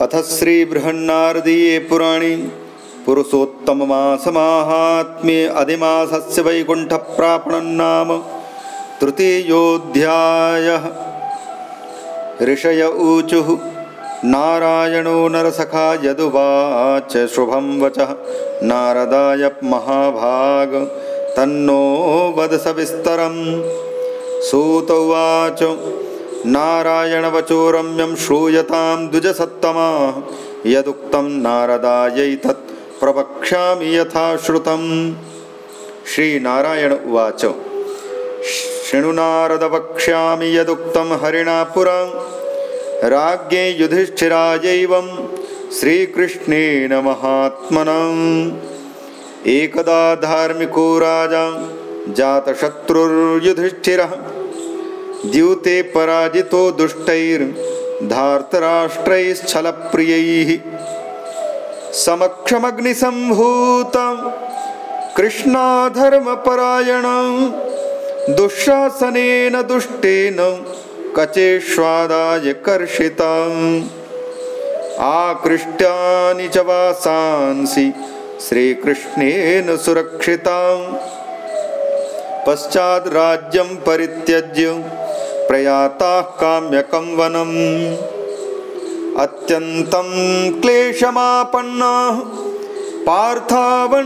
अथ श्रीबृहन्नारदीये पुराणे पुरुषोत्तममासमाहात्म्ये अधिमासस्य वैकुण्ठप्रापणं नाम तृतीयोऽध्यायः। ऋषय ऊचुः नारायणो नरसखा यदुवाच शुभं वचः। नारदाय महाभाग तन्नो वद सविस्तरं सूत उवाच नारायणवचो रम्यं श्रूयतां द्विजसत्तमा यदुक्तं नारदायैतत् प्रवक्ष्यामि यथा श्रुतं श्रीनारायण उवाच। शृणुनारदवक्ष्यामि यदुक्तं हरिणा पुरा राज्ञे युधिष्ठिरायैवं श्रीकृष्णेन महात्मनम् एकदा धार्मिको राजा जातशत्रुर्युधिष्ठिरः द्यूते पराजितो दुष्टैर्धार्तराष्ट्रैश्छलप्रियैः समक्षमग्निसम्भूतं कृष्णाधर्मपरायणं, दुःशासनेन दुष्टेन कचेष्वादाय कर्षिताम् आकृष्ट्यानि च वासांसि, श्रीकृष्णेन सुरक्षिताम् पश्चाद् राज्यं परित्यज्य प्रयाताः काम्यकं वनम् अत्यन्तं क्लेशमापन्नाः पार्थावण्यफलाशिनः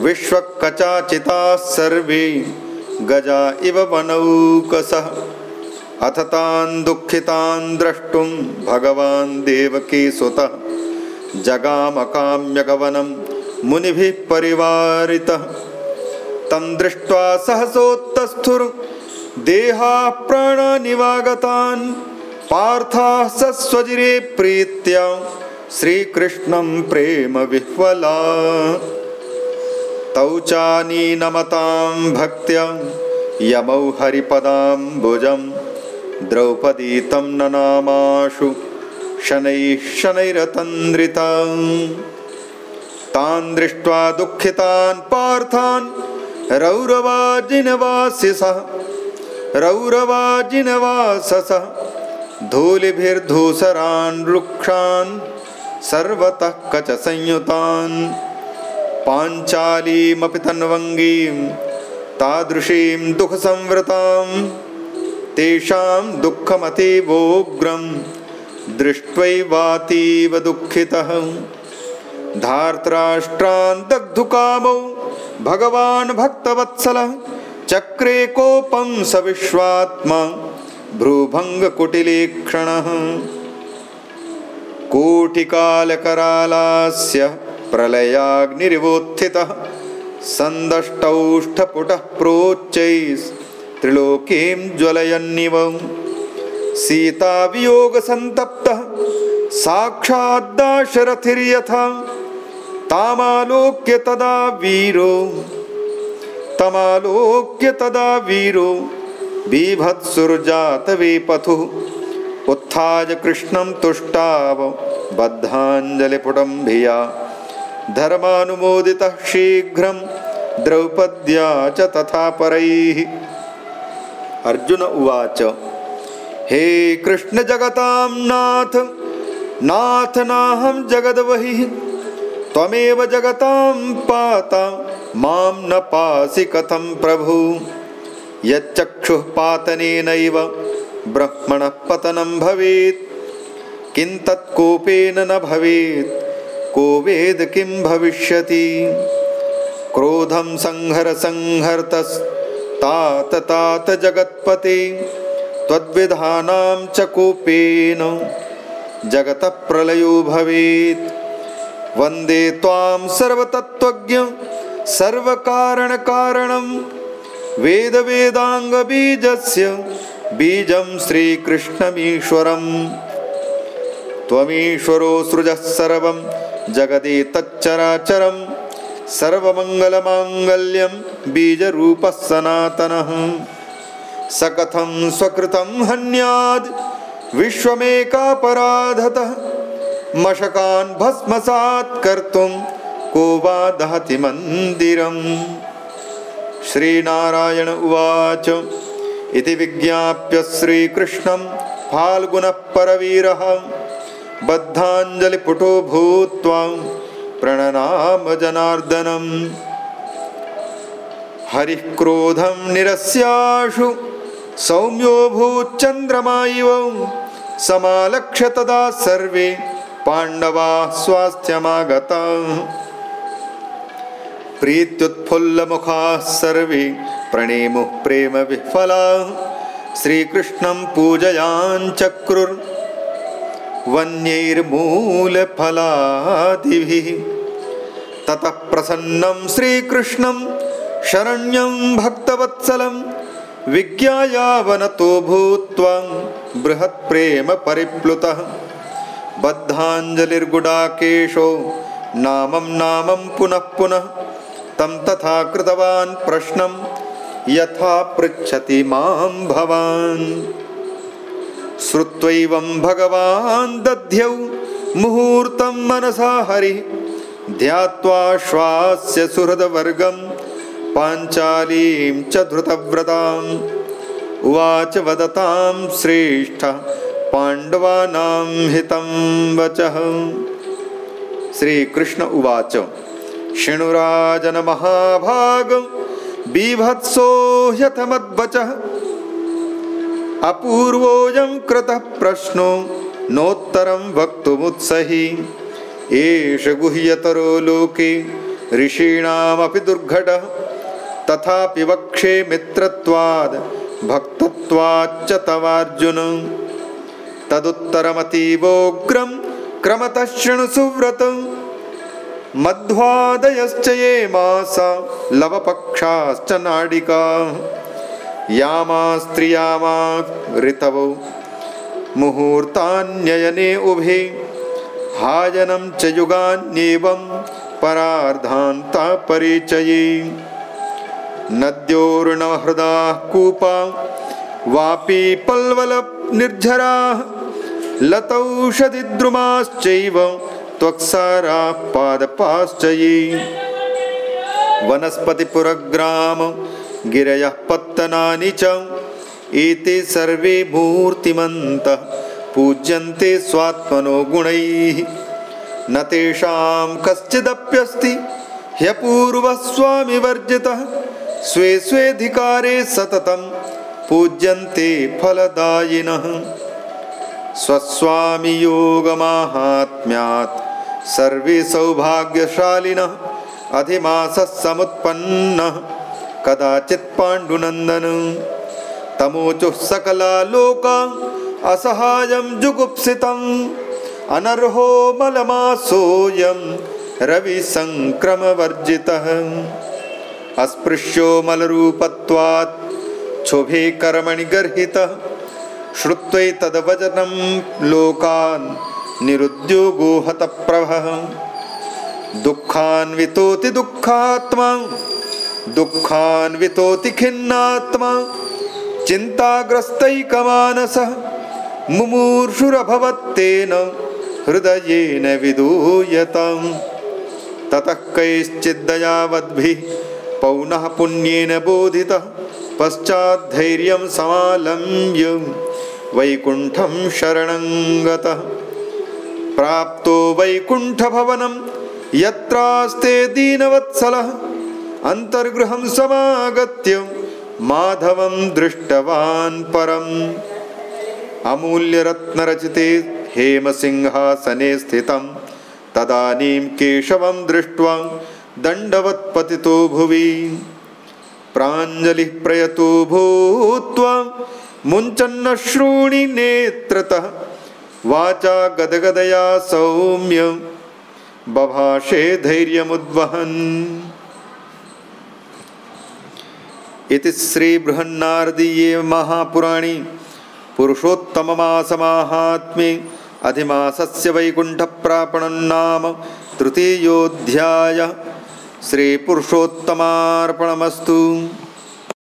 विश्वकचाचिताः सर्वे गजा इव वनौकसः। अथ तान् दुःखितान् द्रष्टुं भगवान् देवकीसुतः। जगामकाम्यगवनं मुनिभिः परिवारितः। तं दृष्ट्वा सहसोत्तस्थुर् देहाः प्राणानिवागतान् पार्थाः सस्वजिरे प्रीत्या श्रीकृष्णं प्रेमविह्वला तौ चानीनमतां भक्त्या यमौ हरिपदाम्बुजं द्रौपदी तं ननामाशु शनैः शनैरतन्द्रिता। तान् दृष्ट्वा दुःखितान् पार्थान् रौरवाजिनवासिसः रौरवाजिनवाससः धूलिभिर्धूसरान् वृक्षान् सर्वतः कचसंयुतान्। पाञ्चालीमपि तन्वङ्गीं तादृशीं दुःखसंवृतां तेषां दुःखमतीवोग्रं दृष्ट्वैवातीव दुःखितः। धार्तराष्ट्रान् दग्धुकामौ भगवान् भक्तवत्सलः चक्रे कोपं स विश्वात्मा भ्रूभङ्गकुटिलीक्षणः। कोटिकालकरालास्य प्रलयाग्निरिवोत्थितः सन्दष्टौष्ठपुटः प्रोच्चैस्त्रिलोकीं ज्वलयन्निव। सीतावियोगसन्तप्तः साक्षाद्दाशरथिर्यथा तामालोक्य तदा वीरो तमालोक्य तदा वीरो। बीभत्सुर्जातवेपथुः उत्थाय कृष्णं तुष्टाव बद्धाञ्जलिपुटं भिया धर्मानुमोदितः शीघ्रं द्रौपद्या च तथा परैः। अर्जुन उवाच, हे कृष्णजगतां नाथ नाथ नाहं जगद्वहिः। त्वमेव जगतां पाता मां न पासि कथं प्रभु? यच्चक्षुः पातनेनैव ब्रह्मणः पतनं भवेत्। किं तत्कोपेन न भवेत्? को वेद किं भविष्यति? क्रोधं संहर संहर्तस्तात तात जगत्पते। त्वद्विधानां च कोपेन जगतः प्रलयो भवेत्। वन्दे त्वां सर्वतत्त्वज्ञ सर्वकारणकारणं वेदवेदाङ्गबीजस्य बीजं श्रीकृष्णमीश्वरम्. त्वमीश्वरो सृजः सर्वं जगदेतच्चराचरं सर्वमङ्गलमाङ्गल्यं बीजरूपः सनातनः. स कथं स्वकृतं हन्याद् विश्वमेकापराधतः मशकान् भस्मसात् कर्तुं को वा दहति मन्दिरम्? श्रीनारायण उवाच। इति विज्ञाप्य श्रीकृष्णं फाल्गुनः परवीरः बद्धाञ्जलिपुटो भूत्वा प्रणनाम जनार्दनम्। हरिः क्रोधं निरस्याशु सौम्यो भूच्चन्द्रमा इव। समालक्ष्य तदा सर्वे पाण्डवाः स्वास्थ्यमागता प्रीत्युत्फुल्लमुखाः सर्वे प्रणेमुः प्रेमविह्वलाः श्रीकृष्णं पूजयाञ्चक्रुर्वन्यैर्मूलफलादिभिः ततः प्रसन्नं श्रीकृष्णं शरण्यं भक्तवत्सलं विज्ञायावनतो भूत्वा बृहत्प्रेमपरिप्लुतः बद्धाञ्जलिर्गुडाकेशो नामं नामं पुनः पुनः तं तथा कृतवान् प्रश्नं यथा पृच्छति मां भवान्। श्रुत्वैवं भगवान् दध्यौ मुहूर्तं मनसा हरिः। ध्यात्वा श्वास्य सुहृदवर्गं पाञ्चालीं च धृतव्रताम् उवाच वदतां श्रेष्ठ पाण्डवानां हितं वचः। श्रीकृष्ण उवाच शृणुराजनमहाभागं बीभत्सो ह्यथमद्वचः अपूर्वोऽयं कृतः प्रश्नो नोत्तरं वक्तुमुत्सहि। एष गुह्यतरो लोके ऋषीणामपि दुर्घटः। तथापि वक्षे मित्रत्वाद् भक्तत्वाच्च तवार्जुन। तदुत्तरमतीवोग्रं क्रमतः शृणु सुव्रतम् मध्वादयश्च ये मासा लवपक्षाश्च नाडिका। यामास्त्रियामा ऋतवौ मुहूर्तान्ययने उभे। हायनं च युगान्येवं परार्धान्तापरिचये। नद्योर्णहृदाः कूपा वापी पल्वलनिर्झराः लतौषधिद्रुमाश्चैव त्वक्साराः पादपाश्च ये वनस्पतिपुरग्राम गिरयः पत्तनानि च एते सर्वे मूर्तिमन्तः पूज्यन्ते स्वात्मनो गुणैः। न तेषां कश्चिदप्यस्ति ह्यपूर्वस्वामिवर्जितः स्वे स्वेऽधिकारे सततं पूज्यन्ते फलदायिनः। स्वस्वामियोगमाहात्म्यात् सर्वे सौभाग्यशालिनः अधिमासः समुत्पन्नः कदाचित् पाण्डुनन्दन। तमोचुः सकला लोका असहायं जुगुप्सितम् अनर्हो मलमासोऽयं रविसङ्क्रमवर्जितः। अस्पृश्यो मलरूपत्वात् क्षोभे कर्मणि गर्हितः श्रुत्वैतद्वचनं लोकान् निरुद्योगो हतप्रभः दुःखान्वितोति दुःखात्मा। दुःखान्वितोति खिन्नात्मा। चिन्ताग्रस्तैकमानसः। मुमूर्षुरभवत्तेन हृदयेन विदूयताम् ततः कैश्चिद्दयावद्भिः पौनः पुण्येन बोधितः। पश्चाद्धैर्यं समालम्ब्य। वैकुण्ठं शरणं गतः। प्राप्तो वैकुण्ठभवनं यत्रास्ते दीनवत्सलः अन्तर्गृहं समागत्य माधवं दृष्टवान् परम्। अमूल्यरत्नरचिते हेमसिंहासने स्थितं तदानीं केशवं दृष्ट्वा दण्डवत्पतितो भुवि। प्राञ्जलिः प्रयतो भूत्वा मुञ्चन्नश्रूणि नेत्रतः वाचा गदगदया सौम्य। बभाषे धैर्यमुद्वहन्। इति श्रीबृहन्नारदीये महापुराणे पुरुषोत्तममासमाहात्म्ये अधिमासस्य वैकुण्ठप्रापणं नाम तृतीयोऽध्यायः। श्रीपुरुषोत्तमार्पणमस्तु